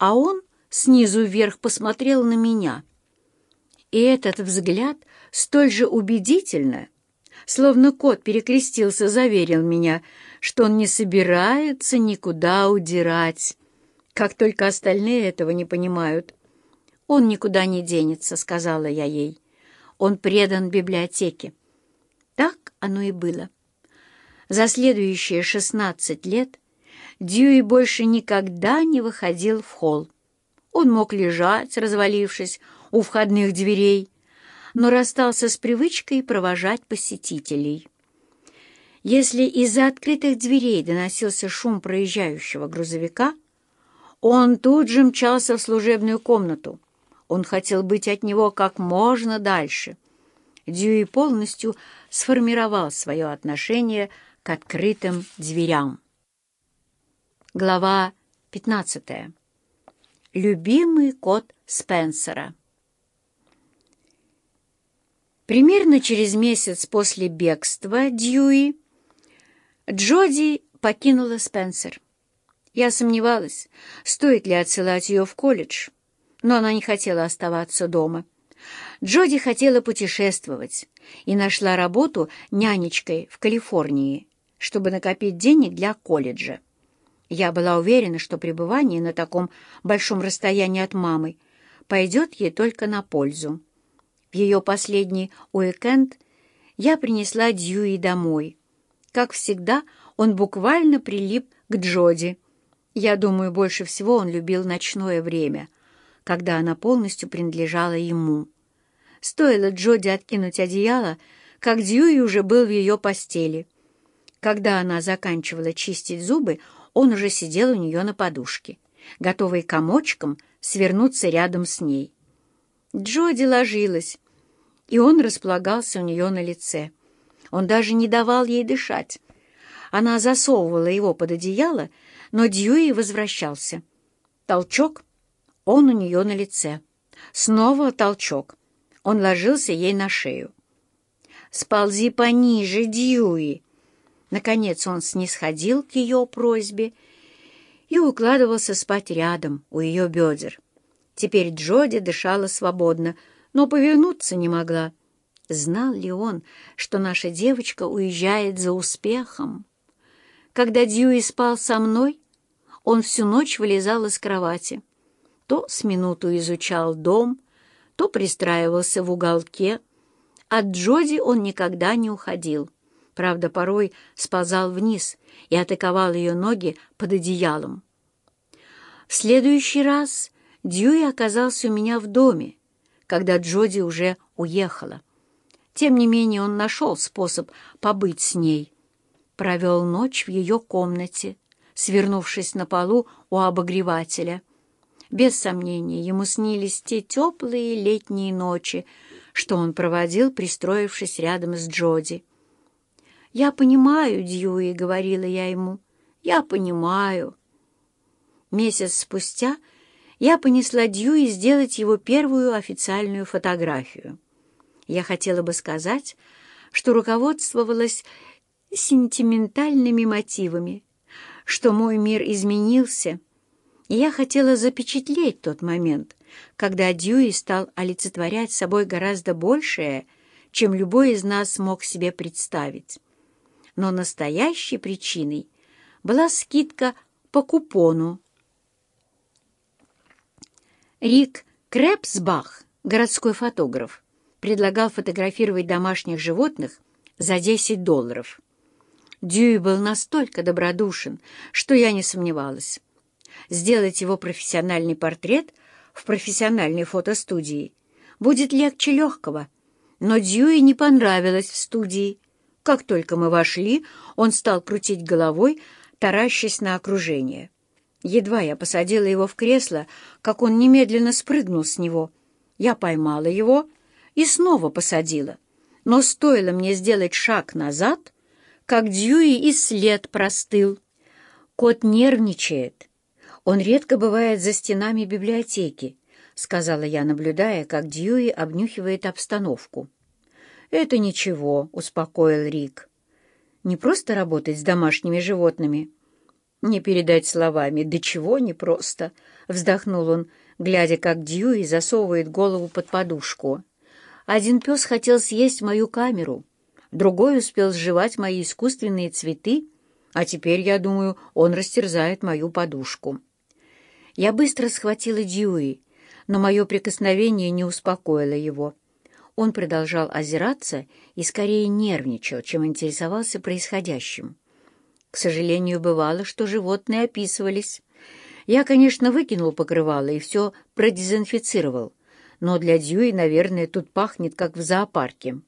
а он снизу вверх посмотрел на меня. И этот взгляд столь же убедительно, словно кот перекрестился, заверил меня, что он не собирается никуда удирать, как только остальные этого не понимают. «Он никуда не денется», — сказала я ей. «Он предан библиотеке». Так оно и было. За следующие шестнадцать лет Дьюи больше никогда не выходил в холл. Он мог лежать, развалившись у входных дверей, но расстался с привычкой провожать посетителей. Если из-за открытых дверей доносился шум проезжающего грузовика, он тут же мчался в служебную комнату. Он хотел быть от него как можно дальше. Дьюи полностью сформировал свое отношение к открытым дверям. Глава 15. Любимый кот Спенсера. Примерно через месяц после бегства Дьюи Джоди покинула Спенсер. Я сомневалась, стоит ли отсылать ее в колледж, но она не хотела оставаться дома. Джоди хотела путешествовать и нашла работу нянечкой в Калифорнии, чтобы накопить денег для колледжа. Я была уверена, что пребывание на таком большом расстоянии от мамы пойдет ей только на пользу. В ее последний уикенд я принесла Дьюи домой. Как всегда, он буквально прилип к Джоди. Я думаю, больше всего он любил ночное время, когда она полностью принадлежала ему. Стоило Джоди откинуть одеяло, как Дьюи уже был в ее постели. Когда она заканчивала чистить зубы, он уже сидел у нее на подушке, готовый комочком свернуться рядом с ней. Джоди ложилась, и он располагался у нее на лице. Он даже не давал ей дышать. Она засовывала его под одеяло, но Дьюи возвращался. Толчок — он у нее на лице. Снова толчок. Он ложился ей на шею. «Сползи пониже, Дьюи!» Наконец он снисходил к ее просьбе и укладывался спать рядом, у ее бедер. Теперь Джоди дышала свободно, но повернуться не могла. Знал ли он, что наша девочка уезжает за успехом? Когда Дьюи спал со мной, он всю ночь вылезал из кровати. То с минуту изучал дом, то пристраивался в уголке. От Джоди он никогда не уходил правда, порой сползал вниз и атаковал ее ноги под одеялом. В следующий раз Дьюи оказался у меня в доме, когда Джоди уже уехала. Тем не менее он нашел способ побыть с ней. Провел ночь в ее комнате, свернувшись на полу у обогревателя. Без сомнения, ему снились те теплые летние ночи, что он проводил, пристроившись рядом с Джоди. «Я понимаю, Дьюи», — говорила я ему, — «я понимаю». Месяц спустя я понесла Дьюи сделать его первую официальную фотографию. Я хотела бы сказать, что руководствовалась сентиментальными мотивами, что мой мир изменился, и я хотела запечатлеть тот момент, когда Дьюи стал олицетворять собой гораздо большее, чем любой из нас мог себе представить но настоящей причиной была скидка по купону. Рик Крепсбах, городской фотограф, предлагал фотографировать домашних животных за 10 долларов. Дьюи был настолько добродушен, что я не сомневалась. Сделать его профессиональный портрет в профессиональной фотостудии будет легче легкого, но Дьюи не понравилось в студии. Как только мы вошли, он стал крутить головой, таращась на окружение. Едва я посадила его в кресло, как он немедленно спрыгнул с него. Я поймала его и снова посадила. Но стоило мне сделать шаг назад, как Дьюи и след простыл. Кот нервничает. Он редко бывает за стенами библиотеки, — сказала я, наблюдая, как Дьюи обнюхивает обстановку. «Это ничего», — успокоил Рик. «Не просто работать с домашними животными, Не передать словами, до чего непросто, — вздохнул он, глядя, как Дьюи засовывает голову под подушку. Один пес хотел съесть мою камеру, другой успел сживать мои искусственные цветы, а теперь, я думаю, он растерзает мою подушку. Я быстро схватила Дьюи, но мое прикосновение не успокоило его. Он продолжал озираться и скорее нервничал, чем интересовался происходящим. К сожалению, бывало, что животные описывались. Я, конечно, выкинул покрывало и все продезинфицировал, но для Дьюи, наверное, тут пахнет, как в зоопарке.